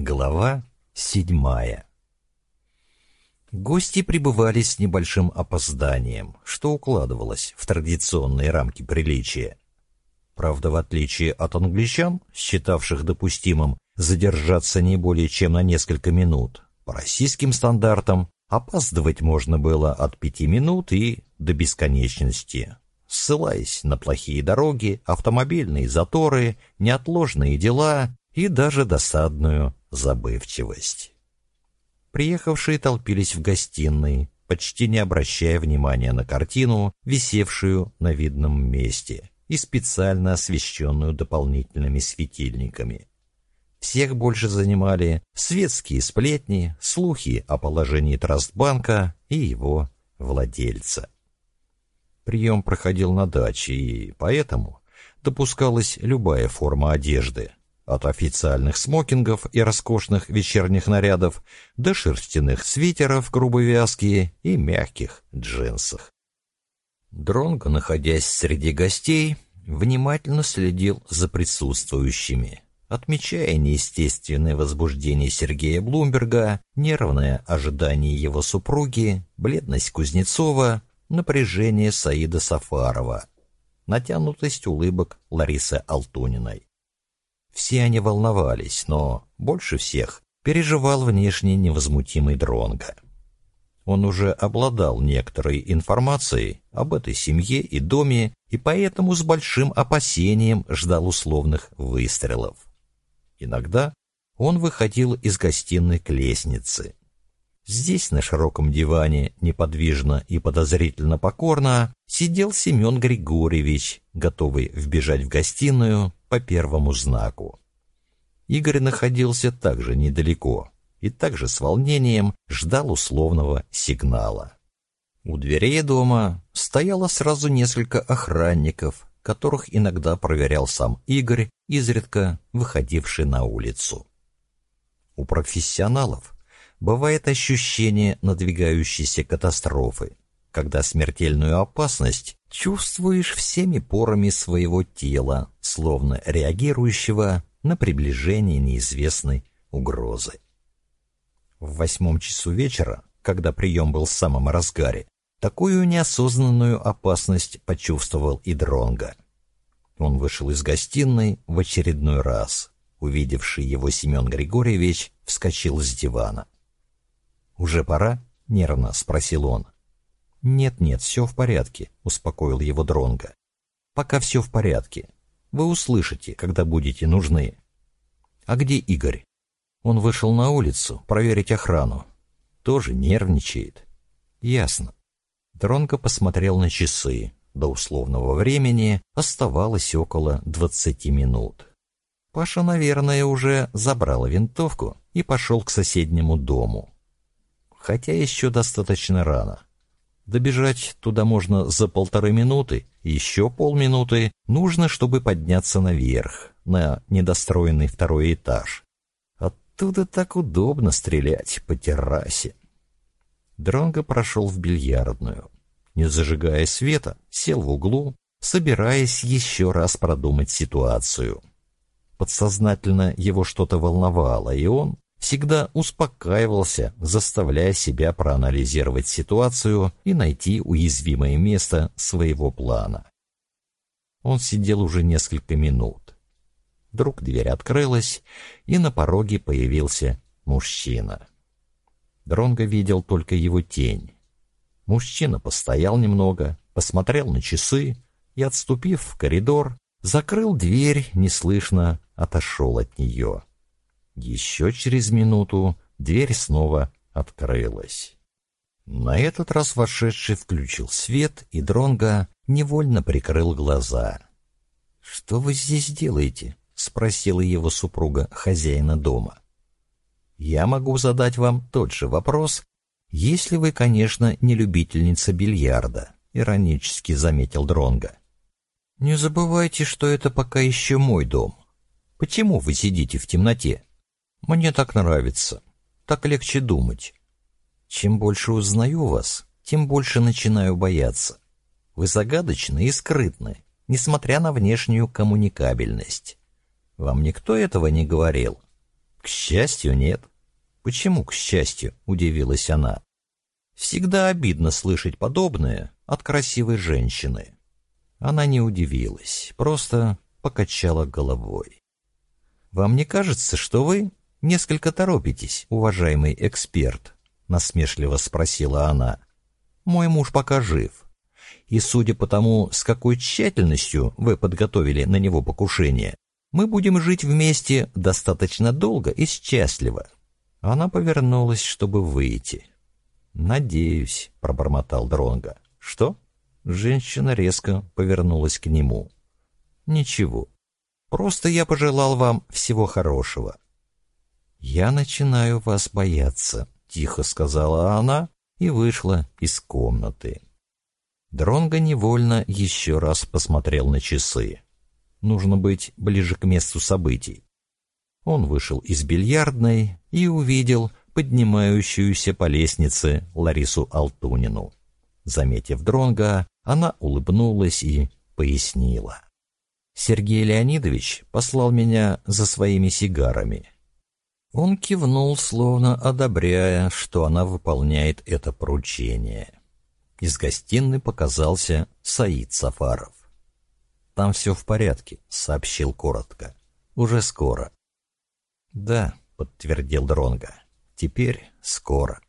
Глава седьмая Гости пребывали с небольшим опозданием, что укладывалось в традиционные рамки приличия. Правда, в отличие от англичан, считавших допустимым задержаться не более чем на несколько минут, по российским стандартам опаздывать можно было от пяти минут и до бесконечности, ссылаясь на плохие дороги, автомобильные заторы, неотложные дела и даже досадную забывчивость. Приехавшие толпились в гостиной, почти не обращая внимания на картину, висевшую на видном месте и специально освещенную дополнительными светильниками. Всех больше занимали светские сплетни, слухи о положении Трастбанка и его владельца. Прием проходил на даче, и поэтому допускалась любая форма одежды, от официальных смокингов и роскошных вечерних нарядов до шерстяных свитеров грубовязкие и мягких джинсах. Дронго, находясь среди гостей, внимательно следил за присутствующими, отмечая неестественное возбуждение Сергея Блумберга, нервное ожидание его супруги, бледность Кузнецова, напряжение Саида Сафарова, натянутость улыбок Ларисы Алтуниной. Все они волновались, но больше всех переживал внешне невозмутимый Дронга. Он уже обладал некоторой информацией об этой семье и доме, и поэтому с большим опасением ждал условных выстрелов. Иногда он выходил из гостиной к лестнице. Здесь, на широком диване, неподвижно и подозрительно покорно, сидел Семен Григорьевич, готовый вбежать в гостиную по первому знаку. Игорь находился также недалеко и также с волнением ждал условного сигнала. У дверей дома стояло сразу несколько охранников, которых иногда проверял сам Игорь, изредка выходивший на улицу. У профессионалов бывает ощущение надвигающейся катастрофы, когда смертельную опасность чувствуешь всеми порами своего тела, словно реагирующего на приближение неизвестной угрозы. В восьмом часу вечера, когда прием был в самом разгаре, такую неосознанную опасность почувствовал и Дронга. Он вышел из гостиной в очередной раз. Увидевший его Семен Григорьевич вскочил с дивана. «Уже пора?» — нервно спросил он. «Нет-нет, все в порядке», — успокоил его Дронга. «Пока все в порядке. Вы услышите, когда будете нужны». «А где Игорь?» Он вышел на улицу проверить охрану. Тоже нервничает. «Ясно». Дронго посмотрел на часы. До условного времени оставалось около двадцати минут. Паша, наверное, уже забрал винтовку и пошел к соседнему дому. Хотя еще достаточно рано. Добежать туда можно за полторы минуты, еще полминуты нужно, чтобы подняться наверх, на недостроенный второй этаж. Оттуда так удобно стрелять по террасе. Дронго прошел в бильярдную. Не зажигая света, сел в углу, собираясь еще раз продумать ситуацию. Подсознательно его что-то волновало, и он всегда успокаивался, заставляя себя проанализировать ситуацию и найти уязвимое место своего плана. Он сидел уже несколько минут. Вдруг дверь открылась, и на пороге появился мужчина. Дронго видел только его тень. Мужчина постоял немного, посмотрел на часы и, отступив в коридор, закрыл дверь, неслышно отошел от нее. Еще через минуту дверь снова открылась. На этот раз вошедший включил свет, и Дронга невольно прикрыл глаза. «Что вы здесь делаете?» — спросила его супруга хозяина дома. «Я могу задать вам тот же вопрос, если вы, конечно, не любительница бильярда», — иронически заметил Дронга. «Не забывайте, что это пока еще мой дом. Почему вы сидите в темноте?» Мне так нравится. Так легче думать. Чем больше узнаю вас, тем больше начинаю бояться. Вы загадочны и скрытны, несмотря на внешнюю коммуникабельность. Вам никто этого не говорил? К счастью, нет. Почему к счастью? Удивилась она. Всегда обидно слышать подобное от красивой женщины. Она не удивилась, просто покачала головой. «Вам не кажется, что вы несколько торопитесь, уважаемый эксперт?» — насмешливо спросила она. «Мой муж пока жив. И судя по тому, с какой тщательностью вы подготовили на него покушение, мы будем жить вместе достаточно долго и счастливо». Она повернулась, чтобы выйти. «Надеюсь», — пробормотал Дронга. «Что?» Женщина резко повернулась к нему. «Ничего. Просто я пожелал вам всего хорошего». «Я начинаю вас бояться», — тихо сказала она и вышла из комнаты. Дронго невольно еще раз посмотрел на часы. Нужно быть ближе к месту событий. Он вышел из бильярдной и увидел поднимающуюся по лестнице Ларису Алтунину. Заметив Дронга, она улыбнулась и пояснила. «Сергей Леонидович послал меня за своими сигарами». Он кивнул, словно одобряя, что она выполняет это поручение. Из гостиной показался Саид Сафаров. «Там все в порядке», — сообщил коротко. «Уже скоро». «Да», — подтвердил Дронга. «Теперь скоро».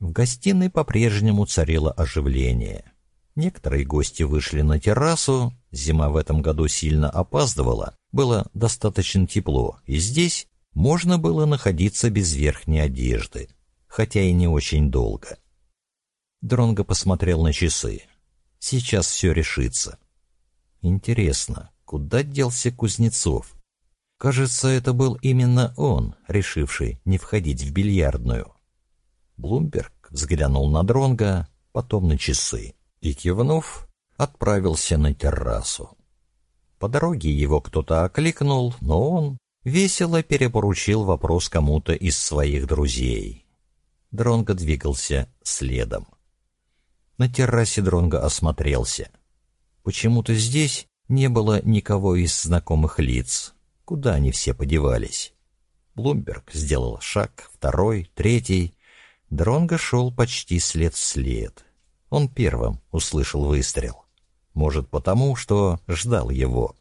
В гостиной по-прежнему царило оживление. Некоторые гости вышли на террасу, зима в этом году сильно опаздывала, было достаточно тепло, и здесь можно было находиться без верхней одежды, хотя и не очень долго. Дронго посмотрел на часы. Сейчас все решится. Интересно, куда делся Кузнецов? Кажется, это был именно он, решивший не входить в бильярдную. Блумберг взглянул на Дронга, потом на часы и, кивнув, отправился на террасу. По дороге его кто-то окликнул, но он весело перепоручил вопрос кому-то из своих друзей. Дронго двигался следом. На террасе Дронго осмотрелся. Почему-то здесь не было никого из знакомых лиц. Куда они все подевались? Блумберг сделал шаг, второй, третий. Дронго шел почти след в след. Он первым услышал выстрел. Может, потому, что ждал его.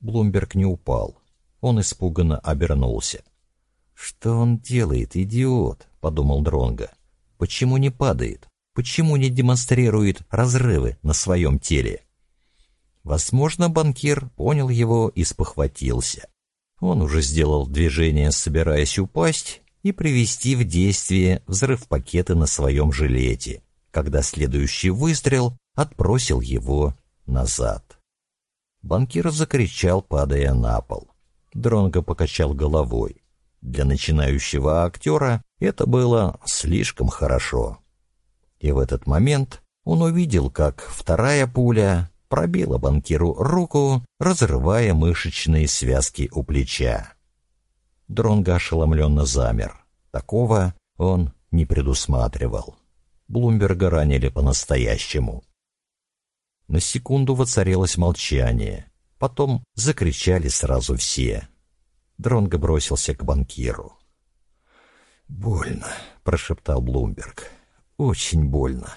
Блумберг не упал. Он испуганно обернулся. «Что он делает, идиот?» — подумал Дронго. «Почему не падает? Почему не демонстрирует разрывы на своем теле?» Возможно, банкир понял его и спохватился. Он уже сделал движение, собираясь упасть и привести в действие взрыв пакета на своем жилете когда следующий выстрел отбросил его назад. Банкир закричал, падая на пол. Дронго покачал головой. Для начинающего актера это было слишком хорошо. И в этот момент он увидел, как вторая пуля пробила банкиру руку, разрывая мышечные связки у плеча. Дронго ошеломленно замер. Такого он не предусматривал. Блумберга ранили по-настоящему. На секунду воцарилось молчание. Потом закричали сразу все. Дронго бросился к банкиру. «Больно», — прошептал Блумберг. «Очень больно.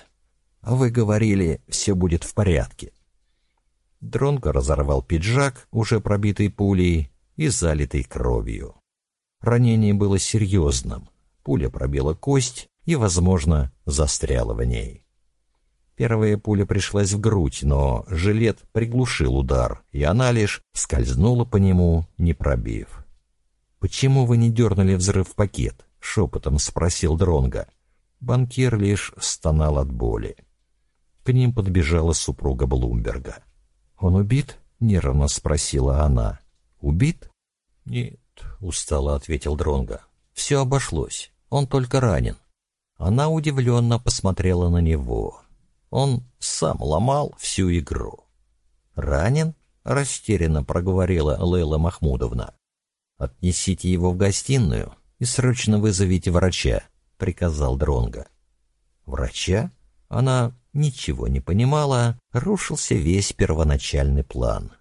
А вы говорили, все будет в порядке». Дронго разорвал пиджак, уже пробитый пулей и залитый кровью. Ранение было серьезным. Пуля пробила кость, и, возможно, застряла в ней. Первая пуля пришлась в грудь, но жилет приглушил удар, и она лишь скользнула по нему, не пробив. «Почему вы не дернули взрыв пакет?» — шепотом спросил Дронга. Банкир лишь стонал от боли. К ним подбежала супруга Блумберга. «Он убит?» — нервно спросила она. «Убит?» «Нет», — устало ответил Дронга. «Все обошлось. Он только ранен. Она удивленно посмотрела на него. Он сам ломал всю игру. «Ранен?» — растерянно проговорила Лейла Махмудовна. «Отнесите его в гостиную и срочно вызовите врача», — приказал Дронга. «Врача?» Она ничего не понимала, рушился весь первоначальный план.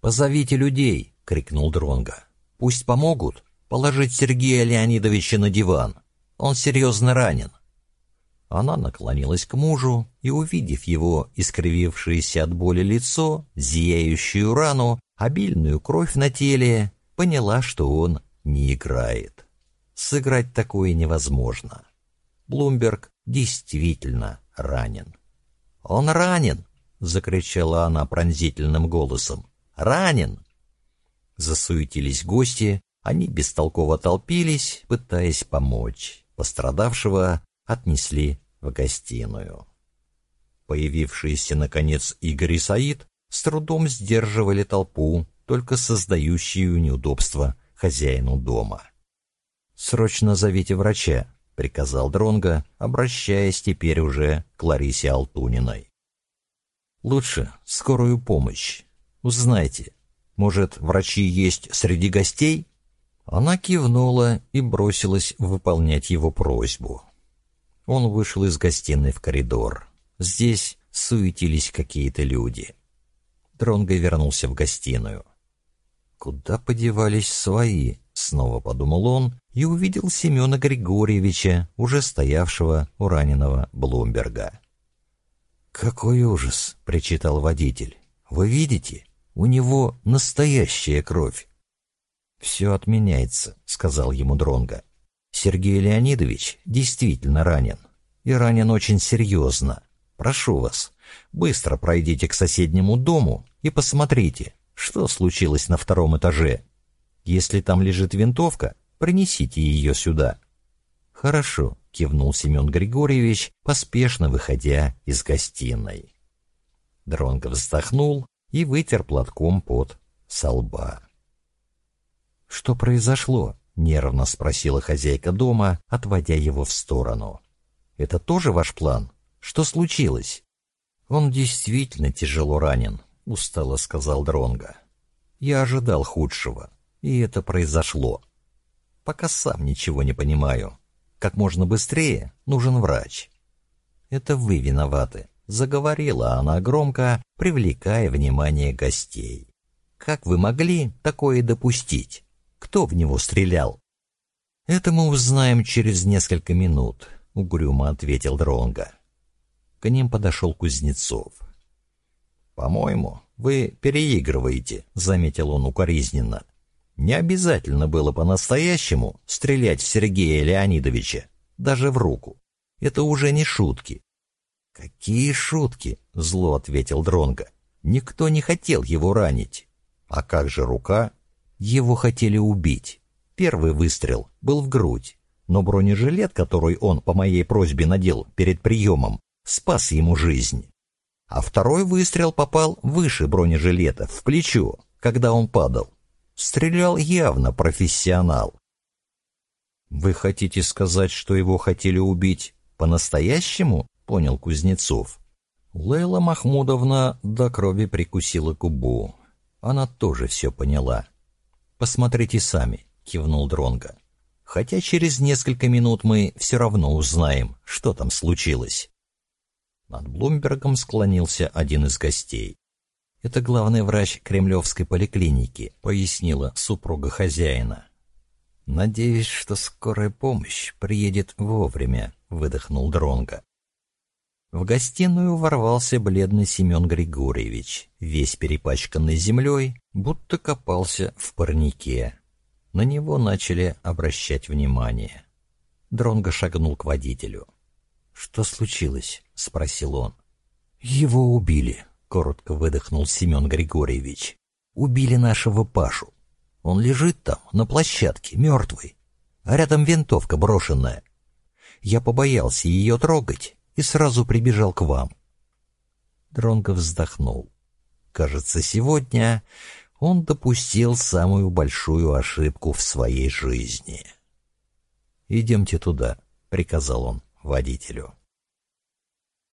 «Позовите людей!» — крикнул Дронга. Пусть помогут положить Сергея Леонидовича на диван. Он серьезно ранен. Она наклонилась к мужу и, увидев его искривившееся от боли лицо, зияющую рану, обильную кровь на теле, поняла, что он не играет. Сыграть такое невозможно. Блумберг действительно ранен. «Он ранен!» — закричала она пронзительным голосом. «Ранен!» Засуетились гости, они бестолково толпились, пытаясь помочь. Пострадавшего отнесли в гостиную. Появившиеся, наконец, Игорь и Саид с трудом сдерживали толпу, только создающую неудобства хозяину дома. «Срочно зовите врача», — приказал Дронга, обращаясь теперь уже к Ларисе Алтуниной. «Лучше скорую помощь. Узнайте, может, врачи есть среди гостей?» Она кивнула и бросилась выполнять его просьбу. Он вышел из гостиной в коридор. Здесь суетились какие-то люди. Дронго вернулся в гостиную. «Куда подевались свои?» — снова подумал он и увидел Семена Григорьевича, уже стоявшего у раненого Блумберга. «Какой ужас!» — причитал водитель. «Вы видите? У него настоящая кровь!» «Все отменяется», — сказал ему Дронго. Сергей Леонидович действительно ранен. И ранен очень серьезно. Прошу вас, быстро пройдите к соседнему дому и посмотрите, что случилось на втором этаже. Если там лежит винтовка, принесите ее сюда». «Хорошо», — кивнул Семен Григорьевич, поспешно выходя из гостиной. Дронго вздохнул и вытер платком под со лба. «Что произошло?» Нервно спросила хозяйка дома, отводя его в сторону. «Это тоже ваш план? Что случилось?» «Он действительно тяжело ранен», — устало сказал Дронга. «Я ожидал худшего, и это произошло. Пока сам ничего не понимаю. Как можно быстрее нужен врач». «Это вы виноваты», — заговорила она громко, привлекая внимание гостей. «Как вы могли такое допустить?» Кто в него стрелял? Это мы узнаем через несколько минут, угрюмо ответил Дронга. К ним подошел Кузнецов. По-моему, вы переигрываете, заметил он укоризненно. Не обязательно было по-настоящему стрелять в Сергея Леонидовича, даже в руку. Это уже не шутки. Какие шутки? зло ответил Дронга. Никто не хотел его ранить. А как же рука? Его хотели убить. Первый выстрел был в грудь, но бронежилет, который он по моей просьбе надел перед приемом, спас ему жизнь. А второй выстрел попал выше бронежилета, в плечо, когда он падал. Стрелял явно профессионал. «Вы хотите сказать, что его хотели убить по-настоящему?» — понял Кузнецов. Лейла Махмудовна до крови прикусила губу. Она тоже все поняла. Посмотрите сами, кивнул Дронга. Хотя через несколько минут мы все равно узнаем, что там случилось. Над Блумбергом склонился один из гостей. «Это главный врач Кремлевской поликлиники», — пояснила супруга хозяина. «Надеюсь, что скорая помощь приедет вовремя», — выдохнул Дронга. В гостиную ворвался бледный Семен Григорьевич, весь перепачканный землей, будто копался в парнике. На него начали обращать внимание. Дронго шагнул к водителю. «Что случилось?» — спросил он. «Его убили», — коротко выдохнул Семен Григорьевич. «Убили нашего Пашу. Он лежит там, на площадке, мертвый, а рядом винтовка брошенная. Я побоялся ее трогать, и сразу прибежал к вам. Дронго вздохнул. Кажется, сегодня он допустил самую большую ошибку в своей жизни. «Идемте туда», — приказал он водителю.